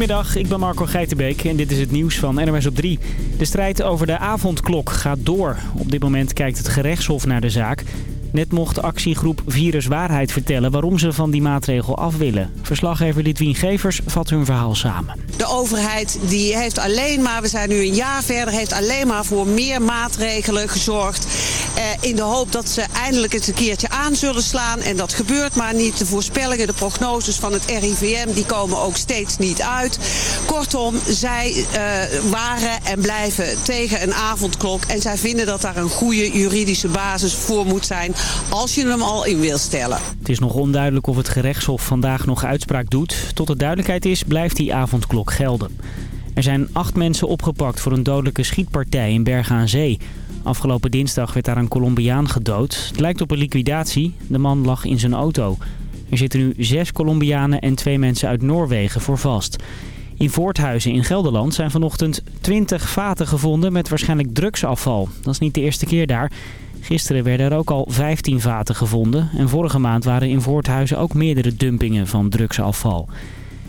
Goedemiddag, ik ben Marco Geitenbeek en dit is het nieuws van NMS op 3. De strijd over de avondklok gaat door. Op dit moment kijkt het gerechtshof naar de zaak. Net mocht actiegroep Virus Waarheid vertellen waarom ze van die maatregel af willen. Verslaggever Litwien Gevers vat hun verhaal samen. De overheid die heeft alleen maar, we zijn nu een jaar verder, heeft alleen maar voor meer maatregelen gezorgd. Eh, in de hoop dat ze eindelijk het een keertje aan zullen slaan. En dat gebeurt maar niet. De voorspellingen, de prognoses van het RIVM, die komen ook steeds niet uit. Kortom, zij uh, waren en blijven tegen een avondklok. En zij vinden dat daar een goede juridische basis voor moet zijn als je hem al in wil stellen. Het is nog onduidelijk of het gerechtshof vandaag nog uitspraak doet. Tot de duidelijkheid is, blijft die avondklok gelden. Er zijn acht mensen opgepakt voor een dodelijke schietpartij in Bergen aan Zee. Afgelopen dinsdag werd daar een Colombiaan gedood. Het lijkt op een liquidatie. De man lag in zijn auto. Er zitten nu zes Colombianen en twee mensen uit Noorwegen voor vast. In Voorthuizen in Gelderland zijn vanochtend 20 vaten gevonden met waarschijnlijk drugsafval. Dat is niet de eerste keer daar. Gisteren werden er ook al 15 vaten gevonden. En vorige maand waren in Voorthuizen ook meerdere dumpingen van drugsafval.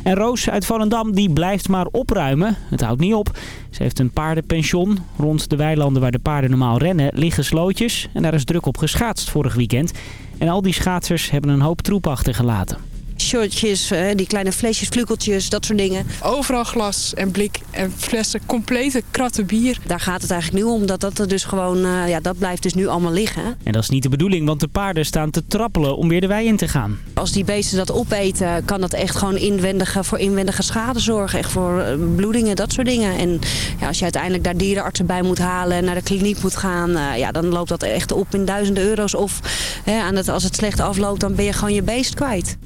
En Roos uit Volendam die blijft maar opruimen. Het houdt niet op. Ze heeft een paardenpension. Rond de weilanden waar de paarden normaal rennen liggen slootjes. En daar is druk op geschaatst vorig weekend. En al die schaatsers hebben een hoop troep achtergelaten shirtjes, eh, die kleine flesjes, vlugeltjes, dat soort dingen. Overal glas en blik en flessen, complete kratten bier. Daar gaat het eigenlijk nu om, dat dat er dus gewoon, eh, ja, dat blijft dus nu allemaal liggen. En dat is niet de bedoeling, want de paarden staan te trappelen om weer de wei in te gaan. Als die beesten dat opeten, kan dat echt gewoon inwendige, voor inwendige schade zorgen. Echt voor eh, bloedingen, dat soort dingen. En ja, als je uiteindelijk daar dierenartsen bij moet halen en naar de kliniek moet gaan, ja, dan loopt dat echt op in duizenden euro's. Of aan het, als het slecht afloopt, dan ben je gewoon je beest kwijt.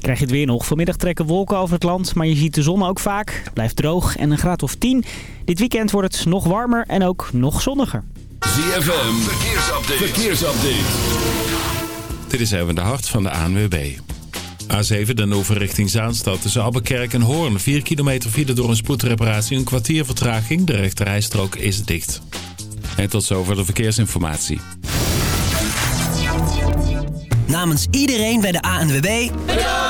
Krijg je het weer nog. Vanmiddag trekken wolken over het land, maar je ziet de zon ook vaak. Het blijft droog en een graad of 10. Dit weekend wordt het nog warmer en ook nog zonniger. ZFM, verkeersupdate. verkeersupdate. Dit is even de hart van de ANWB. A7 Den Over richting Zaanstad tussen Abbekerk en Hoorn. 4 kilometer file door een spoedreparatie. Een kwartier vertraging. De rechterrijstrook is dicht. En tot zover de verkeersinformatie. Namens iedereen bij de ANWB... Bedankt!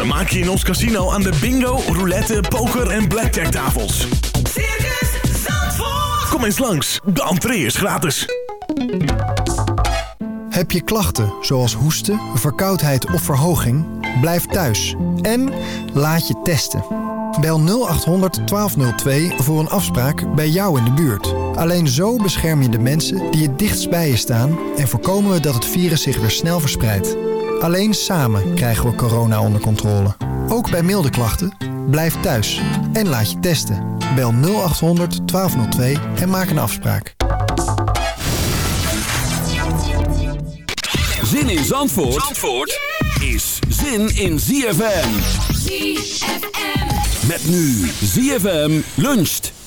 Vermaak je in ons casino aan de bingo, roulette, poker en blackjack tafels. Circus Zandvoort. Kom eens langs, de entree is gratis. Heb je klachten zoals hoesten, verkoudheid of verhoging? Blijf thuis en laat je testen. Bel 0800 1202 voor een afspraak bij jou in de buurt. Alleen zo bescherm je de mensen die het dichtst bij je staan... en voorkomen we dat het virus zich weer snel verspreidt. Alleen samen krijgen we corona onder controle. Ook bij milde klachten, blijf thuis en laat je testen. Bel 0800 1202 en maak een afspraak. Zin in Zandvoort, Zandvoort is zin in ZFM. ZFM. Met nu ZFM luncht.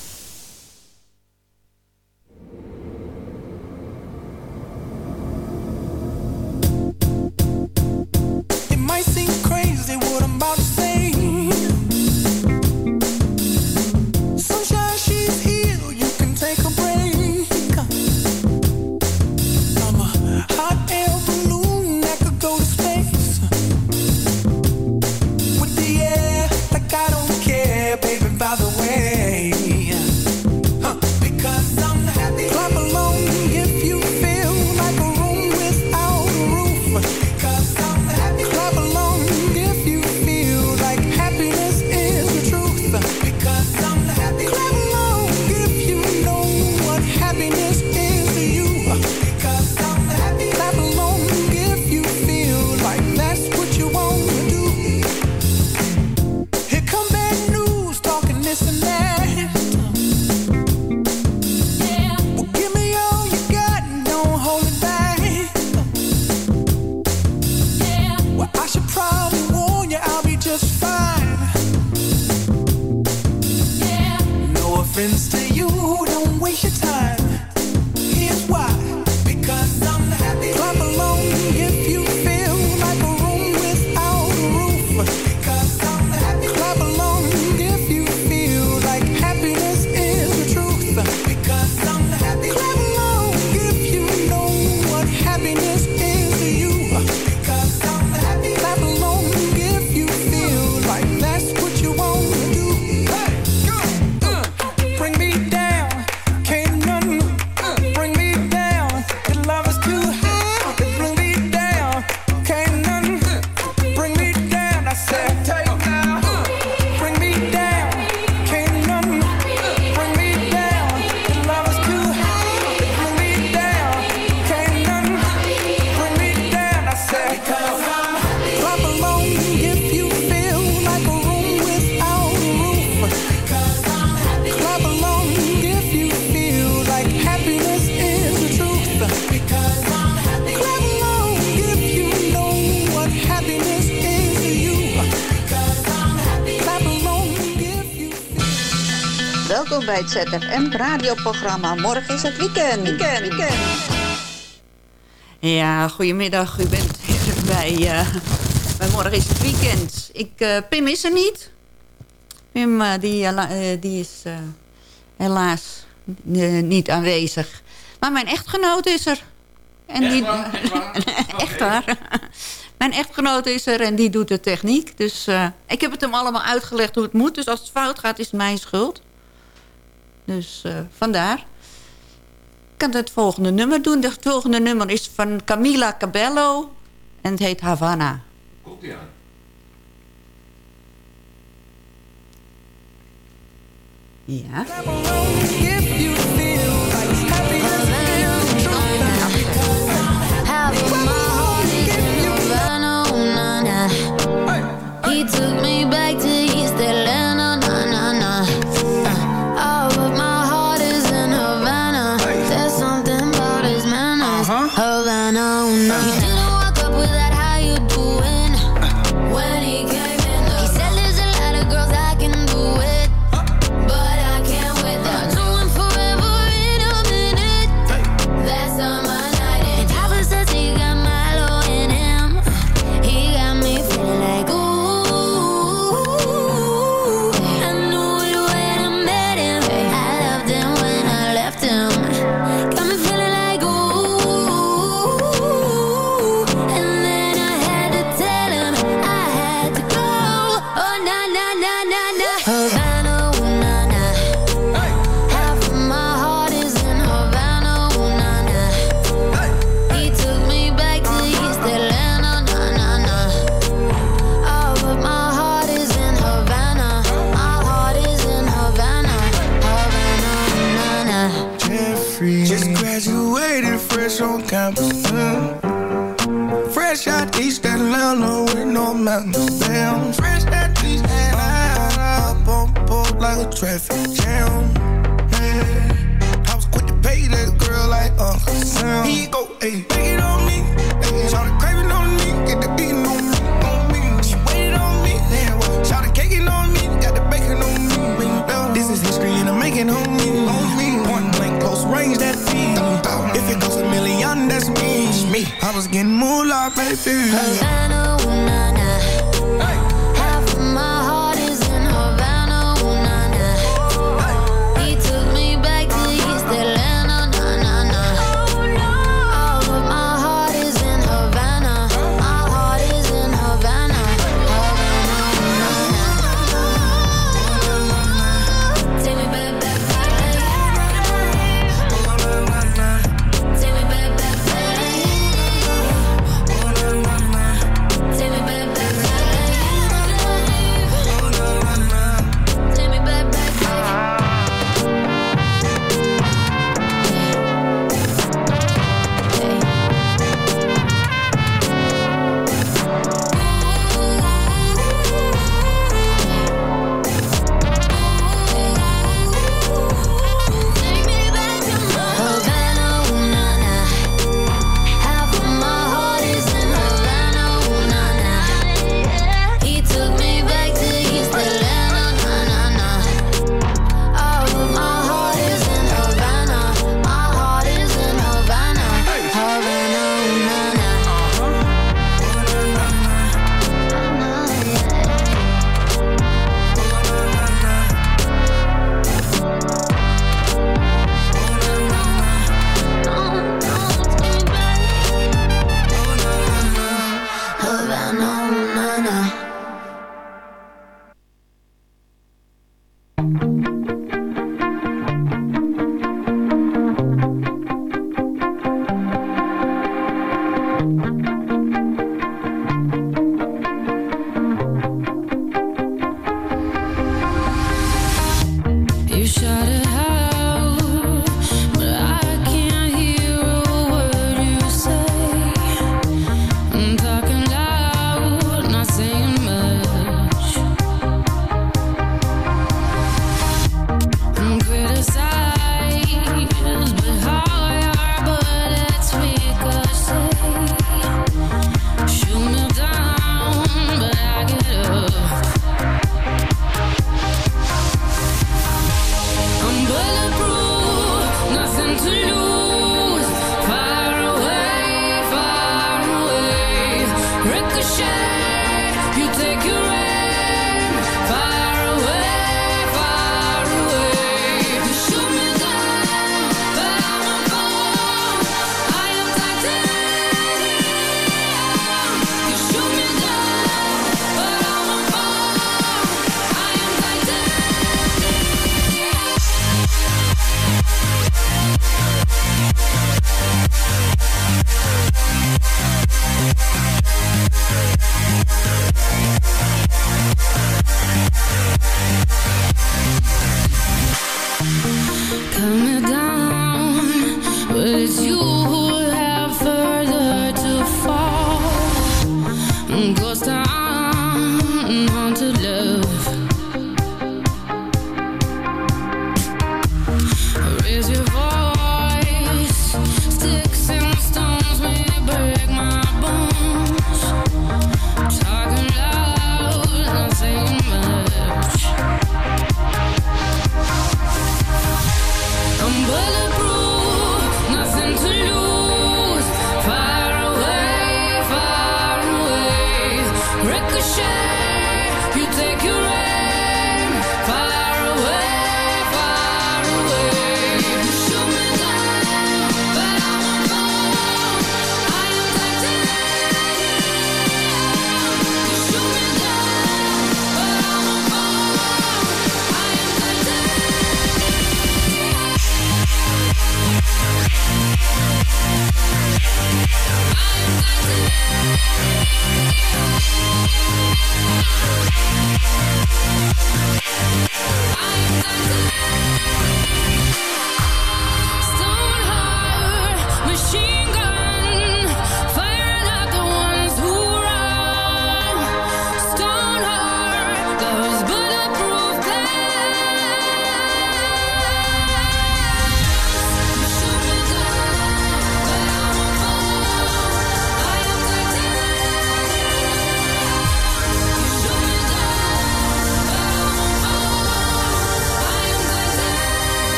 Bij het ZFM radioprogramma. Morgen is het weekend. Weekend, weekend. Ja, goedemiddag. U bent weer bij, eh, bij Morgen is het weekend. Ik, eh, Pim is er niet. Pim eh, die, die is helaas niet aanwezig. Maar mijn echtgenoot is er. En die, echt waar. Mijn echtgenoot is er en die doet de techniek. Dus eh, ik heb het hem allemaal uitgelegd hoe het moet. Dus als het fout gaat, is het mijn schuld. Dus eh, vandaar. Ik kan het volgende nummer doen. Het volgende nummer is van Camila Cabello. En het heet Havana. Komt ie aan. Ja. Atlanta with no mountains down. Fresh out East Atlanta. Up on board like a traffic jam. Yeah. I was quick to pay that girl like uh, Uncle Sam. Here you go, ayy. Take it on me. Ayy. Started craving on me. Get the beating on me. On me. She waited on me. Yeah, well, Started caking on me. Got the bacon on me. Yeah. This is history and I'm making on me. On me. Point blank, close range, that feed. If it goes a million, that's me. me. I was getting moolah, baby. Havana,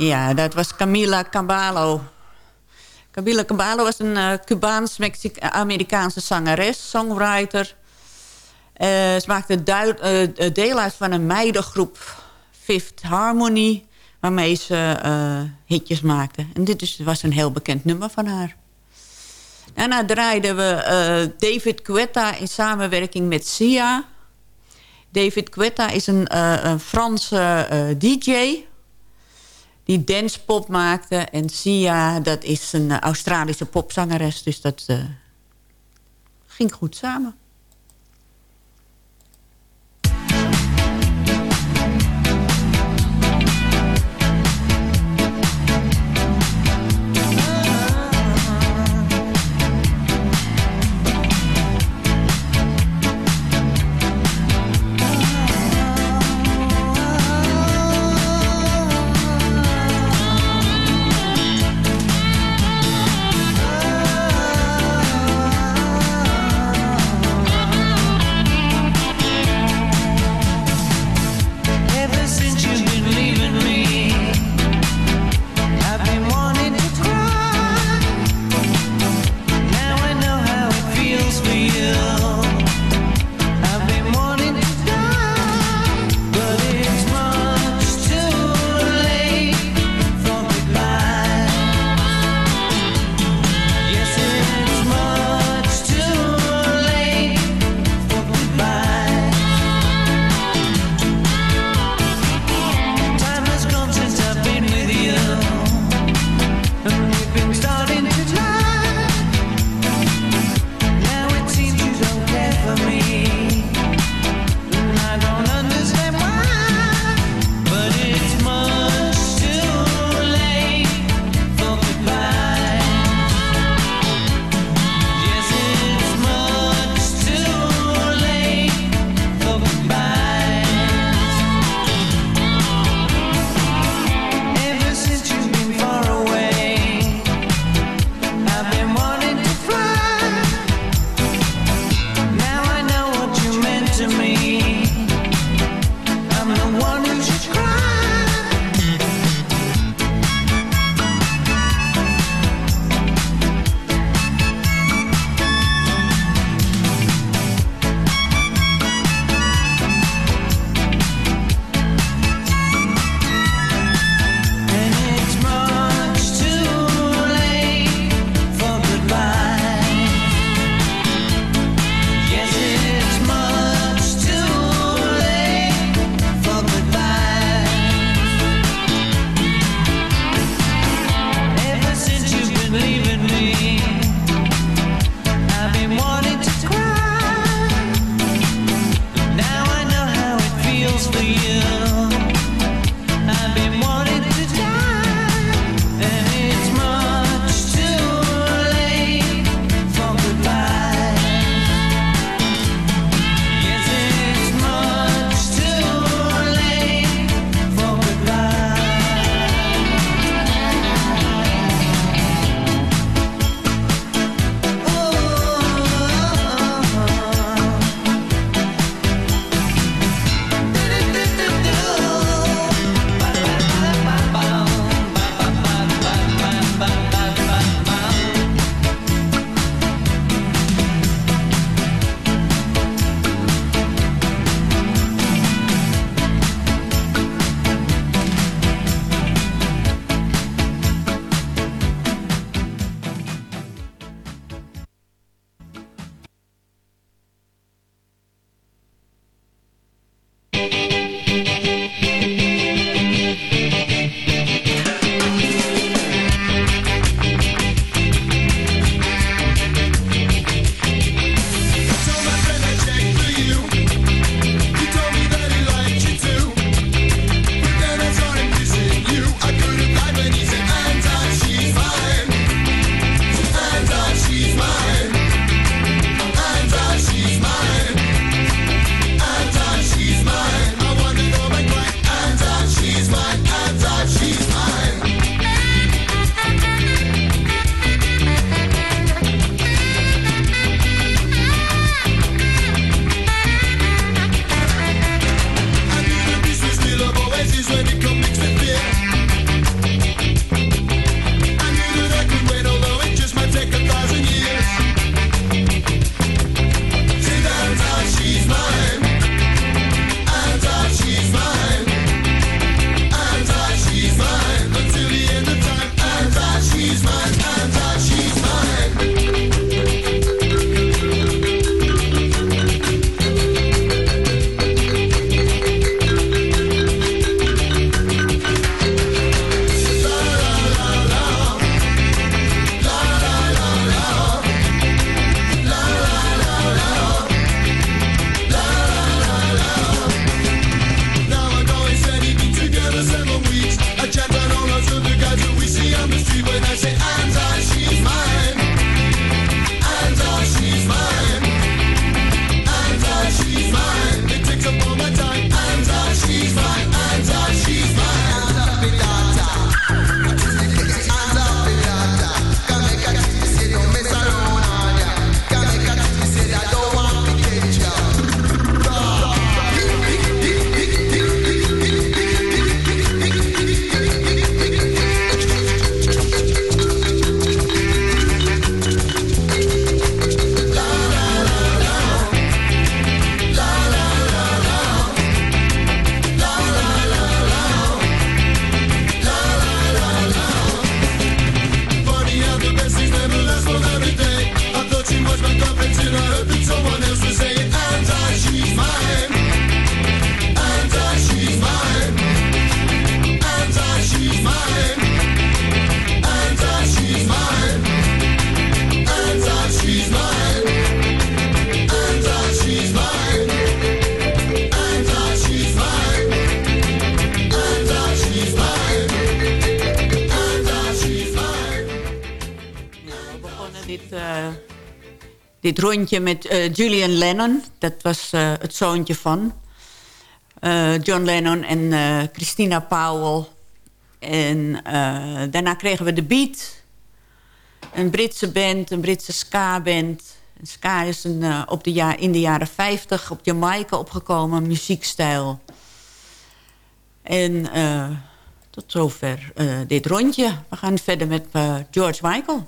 Ja, dat was Camila Cabalo. Camila Cabalo was een uh, Cubaans-Amerikaanse zangeres, songwriter. Uh, ze maakte uh, deel uit van een meidengroep Fifth Harmony... waarmee ze hitjes maakte. En dit is, was een heel bekend nummer van haar. Daarna draaiden we David Guetta in samenwerking met Sia... David Guetta is een, een Franse DJ die dancepop maakte. En Sia, dat is een Australische popzangeres. Dus dat uh, ging goed samen. Dit rondje met eh, Julian Lennon. Dat was eh, het zoontje van eh, John Lennon en Christina Powell. En daarna kregen we de Beat. Een Britse band, een Britse ska-band. Ska is een, op de ja in de jaren 50 op Jamaica opgekomen muziekstijl. En tot zover dit rondje. We gaan verder met George Michael.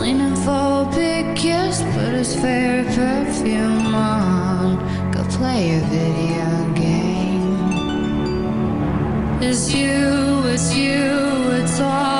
Leaning for a big kiss, put his favorite perfume on. Go play a video game. It's you, it's you, it's all.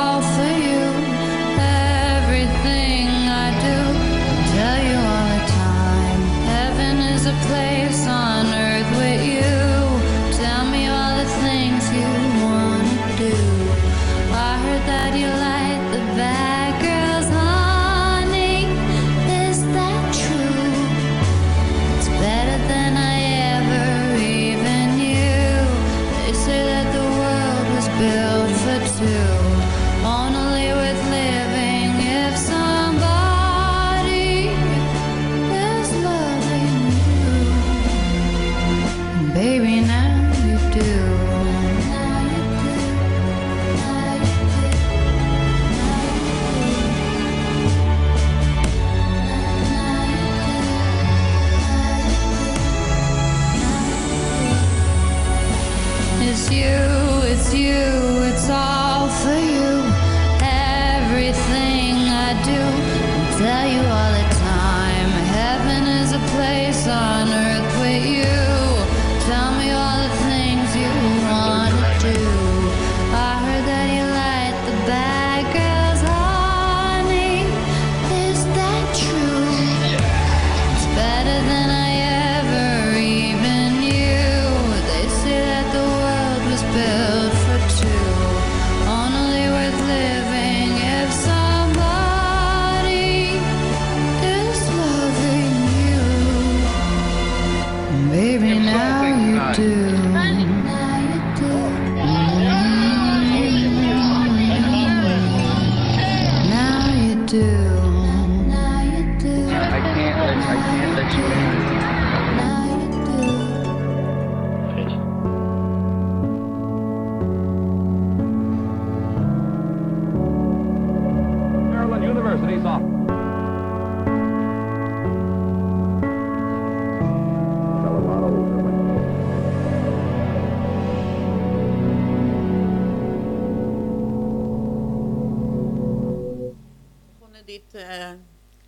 Eh,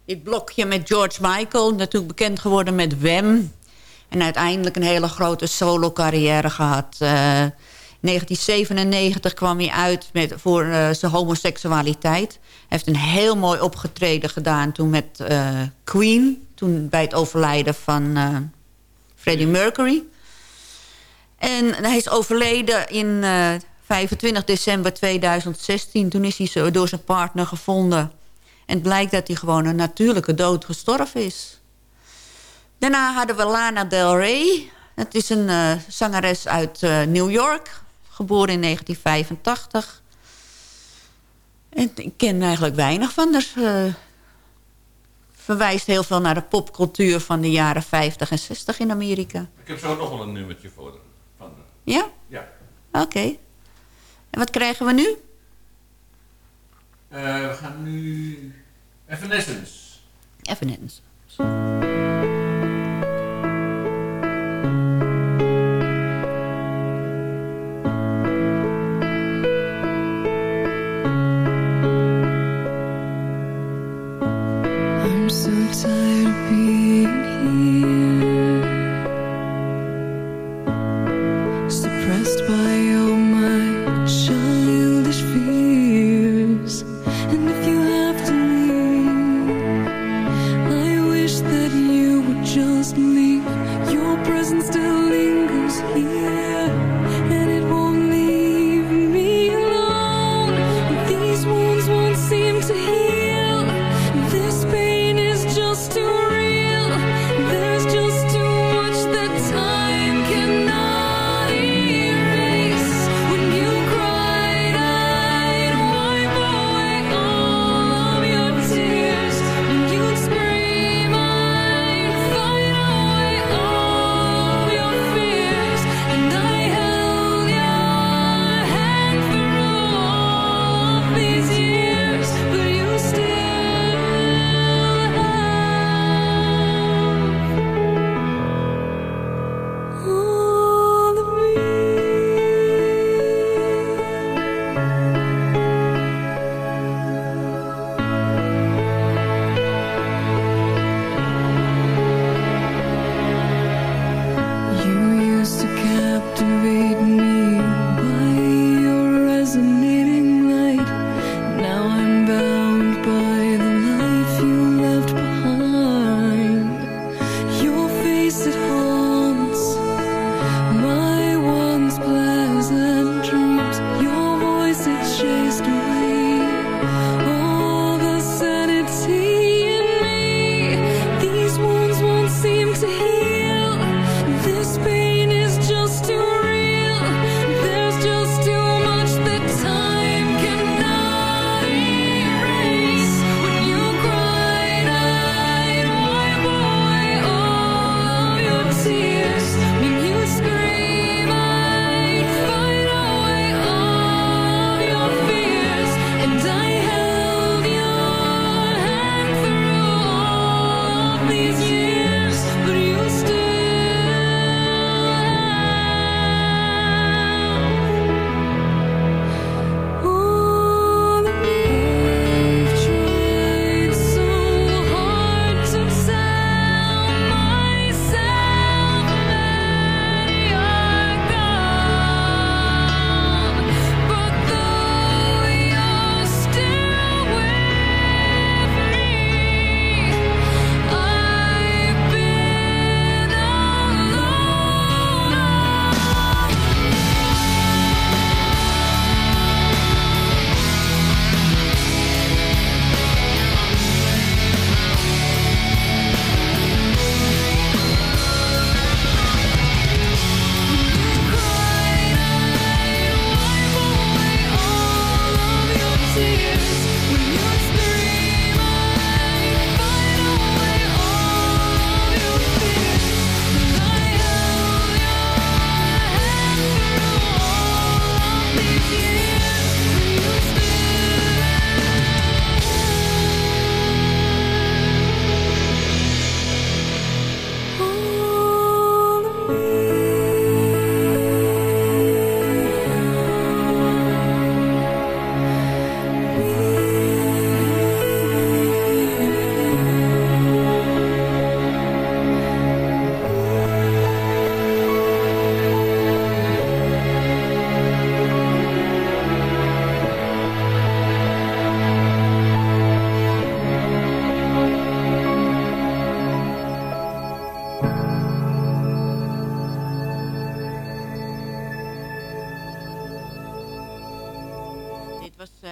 dit blokje met George Michael. Natuurlijk bekend geworden met Wem. En uiteindelijk een hele grote solo carrière gehad. Eh, uh, 1997 kwam hij uit met, voor eh, zijn homoseksualiteit. Hij heeft een heel mooi opgetreden gedaan toen met Queen. Toen bij het overlijden van Freddie Mercury. En hij is overleden in 25 december 2016. Toen is hij door zijn partner gevonden en het blijkt dat hij gewoon een natuurlijke dood gestorven is. Daarna hadden we Lana Del Rey. Dat is een eh, zangeres uit eh, New York. Geboren in 1985. En ik ken eigenlijk weinig van haar. eh, verwijst heel veel naar de popcultuur van de jaren 50 en 60 in Amerika. Ik heb zo nog wel een nummertje voor de, van de. Ja? Ja. Oké. En wat krijgen we nu? We gaan nu... Evanescence. Evanescence. to hear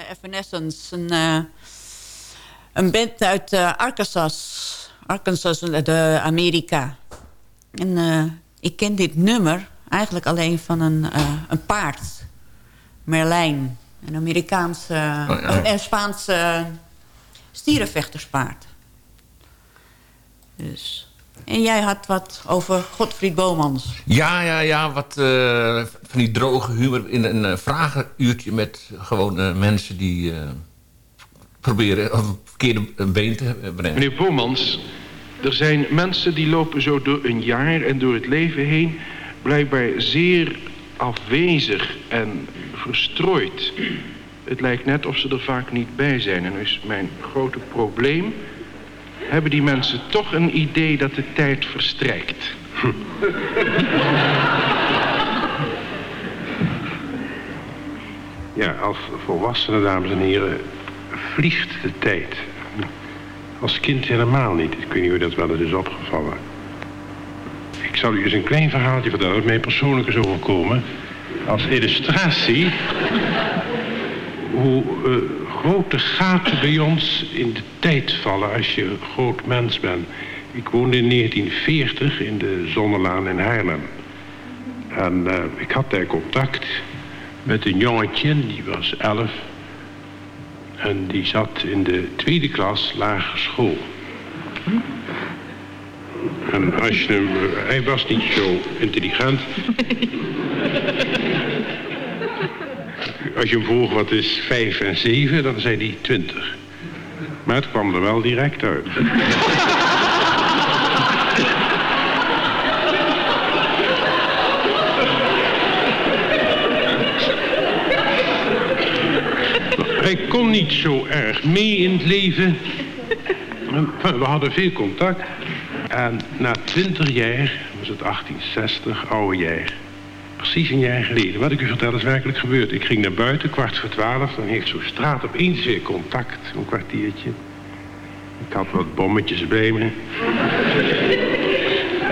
Evanescence. Een, eh, een band uit eh, Arkansas. Arkansas, de Amerika. En eh, ik ken dit nummer eigenlijk alleen van een, eh, een paard. Merlijn. Een Amerikaanse... ja. Een Spaanse stierenvechterspaard. Dus... En jij had wat over Godfried Bomans. Ja, ja, ja, wat eh, van die droge humor in een eh, vragenuurtje met gewoon eh, mensen die eh, proberen een verkeerde been te brengen. Meneer Bomans, er zijn mensen die lopen zo door een jaar en door het leven heen... blijkbaar zeer afwezig en verstrooid. Het lijkt net of ze er vaak niet bij zijn. En is mijn grote probleem... hebben die mensen toch een idee dat de tijd verstrijkt. Ja, als volwassene, dames en heren, vliegt de tijd. Als kind helemaal niet. Ik weet niet hoe dat wel eens is opgevallen. Ik zal u eens een klein verhaaltje vertellen dat mij persoonlijk is overkomen. Als illustratie hoe eh, grote gaten bij ons in de tijd vallen als je groot mens bent. Ik woonde in 1940 in de Zonnelaan in Haarlem. En eh, ik had daar contact met een jongetje, die was elf. En die zat in de tweede klas lagere school. En als je hem... eh, Hij was niet zo intelligent. Als je hem vroeg wat is 5 en 7, dan zei hij 20. Maar het kwam er wel direct uit. Hij kon niet zo erg mee in het leven. We hadden veel contact. En na 20 jaar, was het 1860, oude jaar. Precies een jaar geleden. Wat ik u vertel is werkelijk gebeurd. Ik ging naar buiten, kwart voor twaalf. Dan heeft zo'n straat opeens weer contact. Een kwartiertje. Ik had wat bommetjes bij me.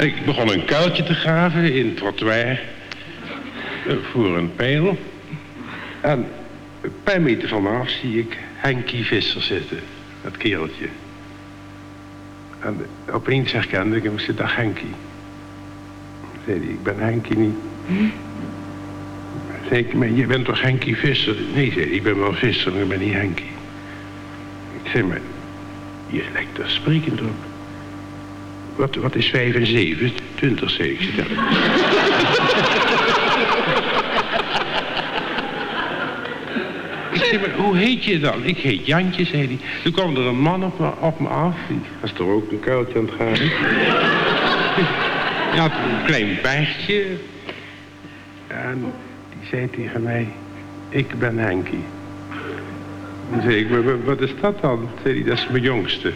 Ik begon een kuiltje te graven in het trottoir. eh, Voor een pijl. En een paar meter vanaf zie ik Henkie Visser zitten. Dat kereltje. En opeens herkende ik hem. Ik zei, dag Henkie. Zei hij, ik ben Henkie niet. Zei ik, maar je bent toch Henkie Visser? Nee, zei ik ben wel Visser, maar ik ben niet Henkie. Ik zei, maar je lijkt er sprekend op. Wat, wat is 5 en 7? 20, zei ik. Zei, Ik zei, maar hoe heet je dan? Ik heet Jantje, zei hij. Toen kwam er een man op me, op me af. Die was er ook een kuiltje aan het gaan. Hij had een klein bergje. En die zei tegen mij, ik ben Henkie. Dan zei ik, wat is dat dan? Zei dat is mijn jongste.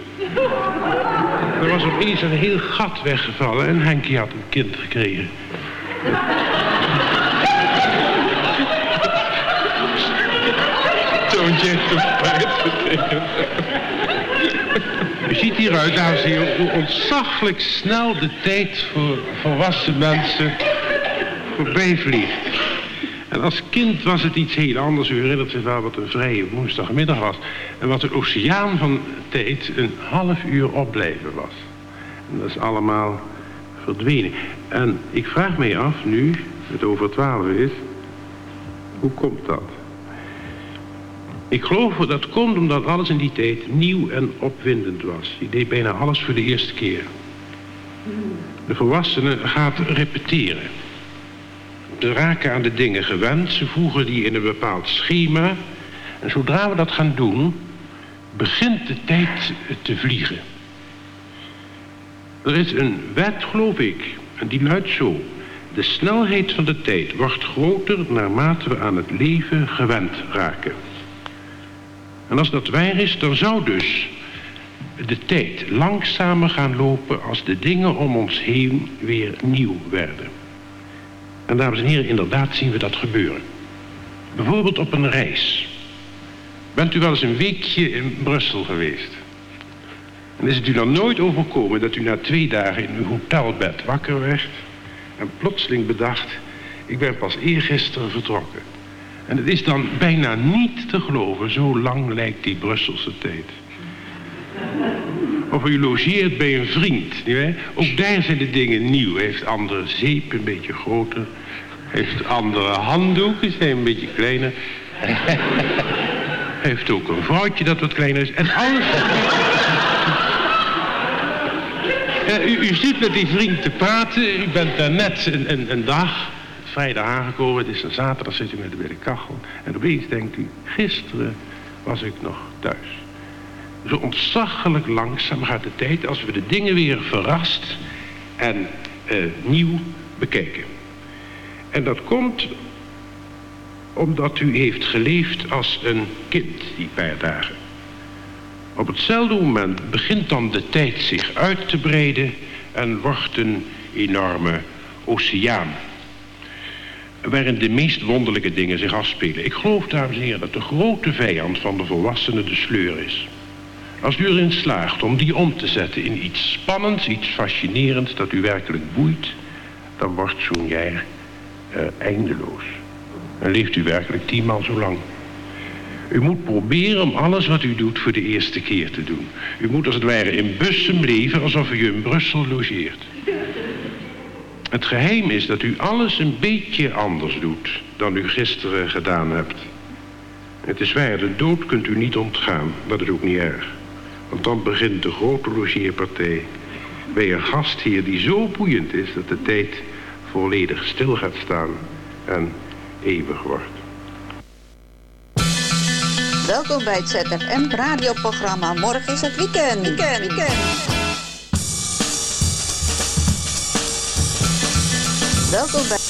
Er was opeens een heel gat weggevallen en Henkie had een kind gekregen. Toontje heeft een. U ziet hieruit, dames en heren, hoe ontzaglijk snel de tijd voor volwassen mensen voorbij vliegt. En als kind was het iets heel anders. U herinnert zich wel wat een vrije woensdagmiddag was. En wat een oceaan van tijd een half uur opblijven was. En dat is allemaal verdwenen. En ik vraag mij af, nu het over twaalf is, hoe komt dat? Ik geloof dat dat komt omdat alles in die tijd nieuw en opwindend was. Je deed bijna alles voor de eerste keer. De volwassene gaat repeteren. Ze raken aan de dingen gewend, ze voegen die in een bepaald schema. En zodra we dat gaan doen, begint de tijd te vliegen. Er is een wet, geloof ik, en die luidt zo. De snelheid van de tijd wordt groter naarmate we aan het leven gewend raken. En als dat waar is, dan zou dus de tijd langzamer gaan lopen als de dingen om ons heen weer nieuw werden. En dames en heren, inderdaad zien we dat gebeuren. Bijvoorbeeld op een reis. Bent u wel eens een weekje in Brussel geweest? En is het u dan nooit overkomen dat u na twee dagen in uw hotelbed wakker werd... en plotseling bedacht, ik ben pas eergisteren vertrokken. En het is dan bijna niet te geloven, zo lang lijkt die Brusselse tijd. Of u logeert bij een vriend. Ook daar zijn de dingen nieuw. Hij heeft andere zeep, een beetje groter. Heeft andere handdoeken, zijn een beetje kleiner. Heeft ook een vrouwtje dat wat kleiner is. En alles... U, u zit met die vriend te praten. U bent daar net een, een, een dag, vrijdag aangekomen. Het is een zaterdag, zit u met bij de kachel. En opeens denkt u, gisteren was ik nog thuis. Zo ontzaglijk langzaam gaat de tijd als we de dingen weer verrast en eh, nieuw bekijken. En dat komt omdat u heeft geleefd als een kind die paar dagen. Op hetzelfde moment begint dan de tijd zich uit te breiden en wordt een enorme oceaan. Waarin de meest wonderlijke dingen zich afspelen. Ik geloof, dames en heren, dat de grote vijand van de volwassenen de sleur is. Als u erin slaagt om die om te zetten in iets spannends, iets fascinerends dat u werkelijk boeit, dan wordt zo'n jaar eindeloos. En leeft u werkelijk tienmaal zo lang. U moet proberen om alles wat u doet voor de eerste keer te doen. U moet als het ware in Bussum leven alsof u in Brussel logeert. Het geheim is dat u alles een beetje anders doet dan u gisteren gedaan hebt. Het is waar, de dood kunt u niet ontgaan. Dat is ook niet erg. Want dan begint de grote logeerpartij bij een gastheer die zo boeiend is dat de tijd volledig stil gaat staan en eeuwig wordt. Welkom bij het ZFM radioprogramma. Morgen is het weekend. Weekend, weekend. Welkom bij...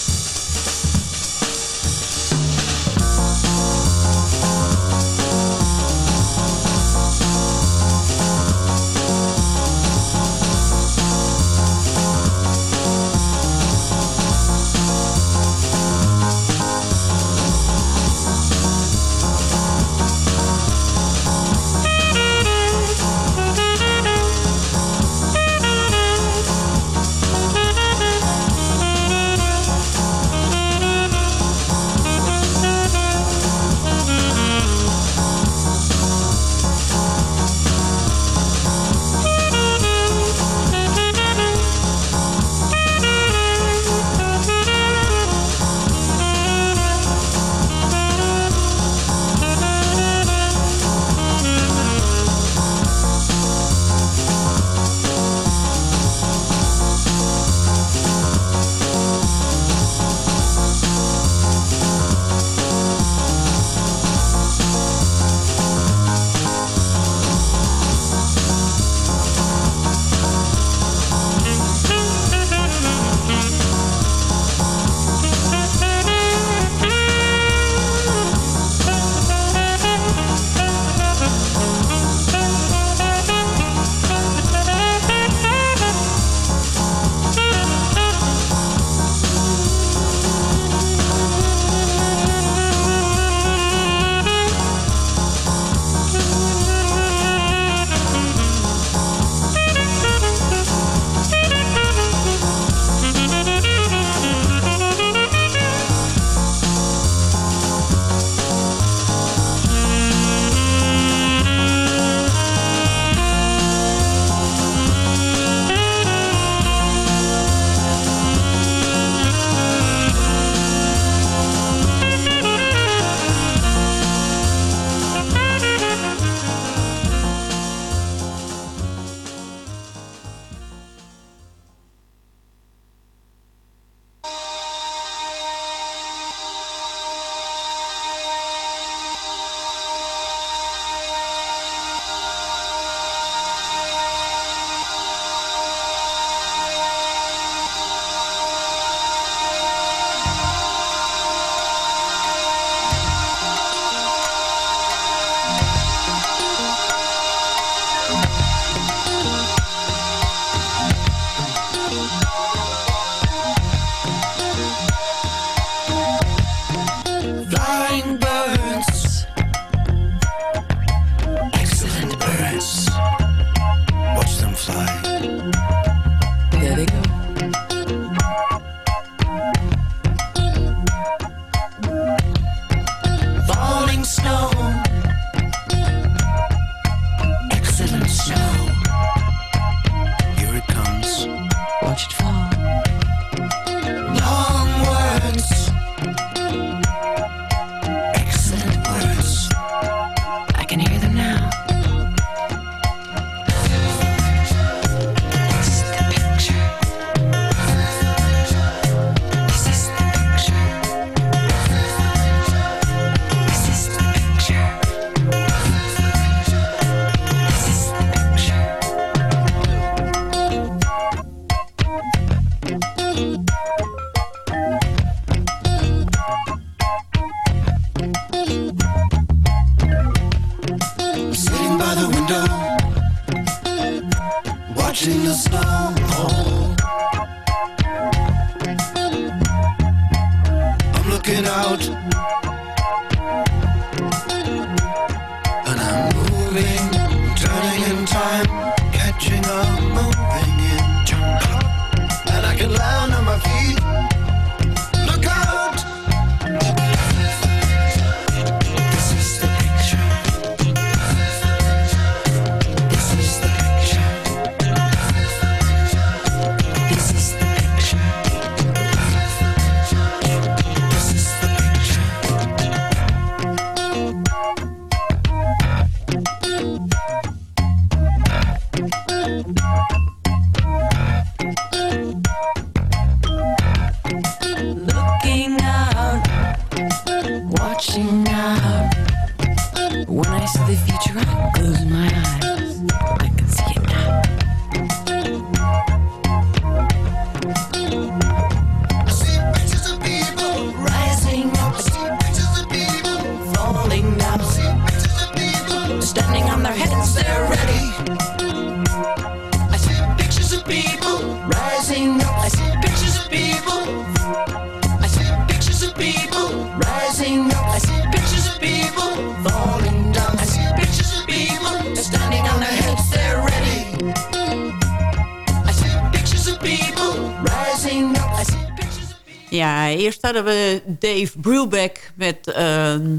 hadden we Dave Brubeck met ehm,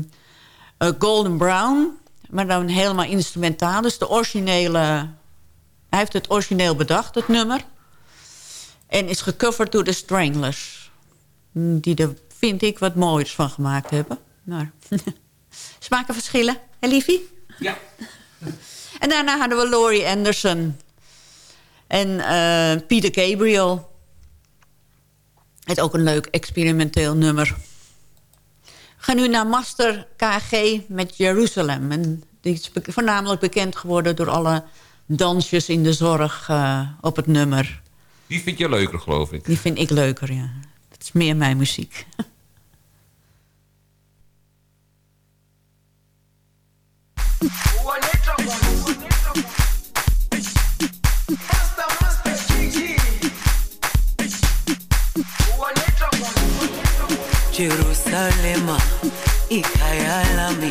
eh, Golden Brown. Maar dan helemaal instrumentaal. Dus de originele... Hij heeft het origineel bedacht, het nummer. En is gecoverd door de Stranglers. Mm, Die er, vind ik, wat moois van gemaakt hebben. Maar smaken verschillen, hè liefie? Ja. En daarna hadden we Laurie Anderson. En eh, Peter Gabriel. Het ook een leuk experimenteel nummer. We gaan nu naar Master KG met Jeruzalem. En die is voornamelijk bekend geworden door alle dansjes in de zorg eh, op het nummer. Die vind je leuker, geloof ik. Die vind ik leuker, ja. Dat is meer mijn muziek. Jerusalema, ikhaya lami.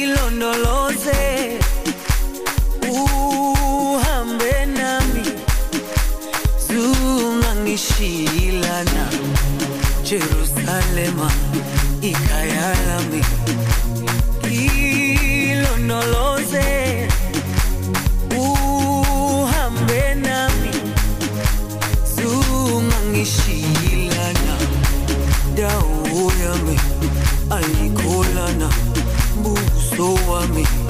Ilondoloze uhambe nami. Zungangishilana Jerusalema, me.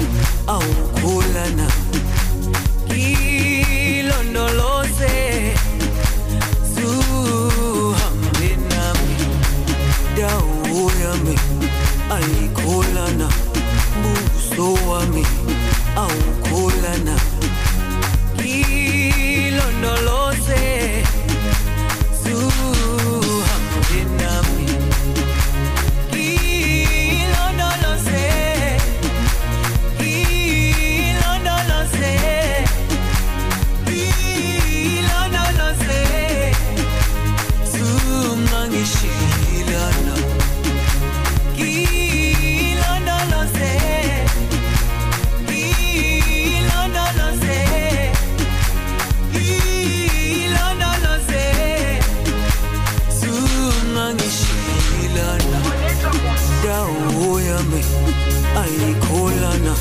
sikholana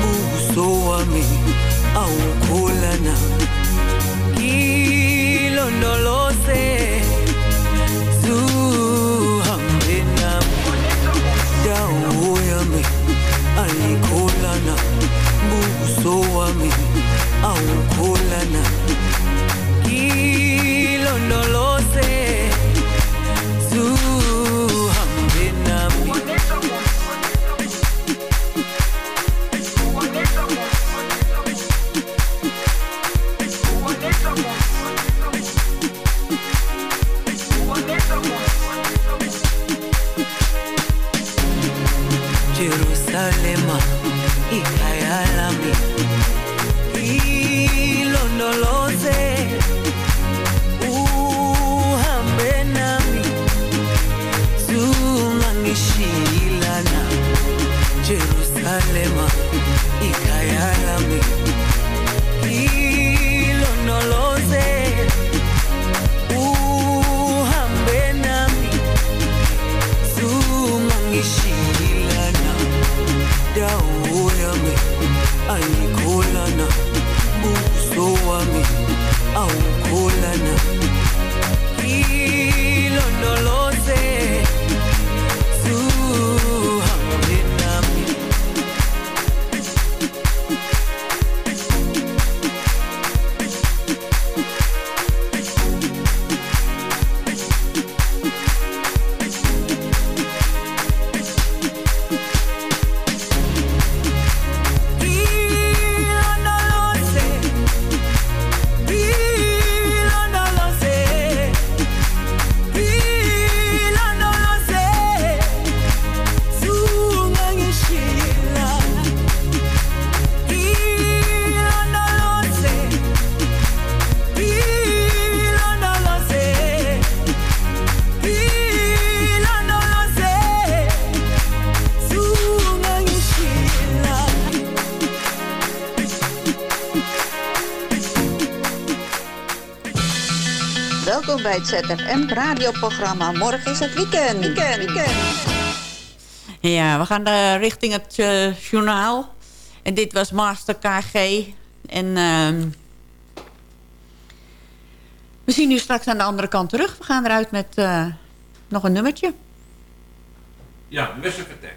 buso wami welkom bij het ZFM radioprogramma. Morgen is het weekend. Weekend, weekend. Ja, we gaan eh, richting het eh, journaal. En dit was Master KG. En ehm, we zien u straks aan de andere kant terug. We gaan eruit met eh, nog een nummertje. Ja. Attack.